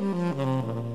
Música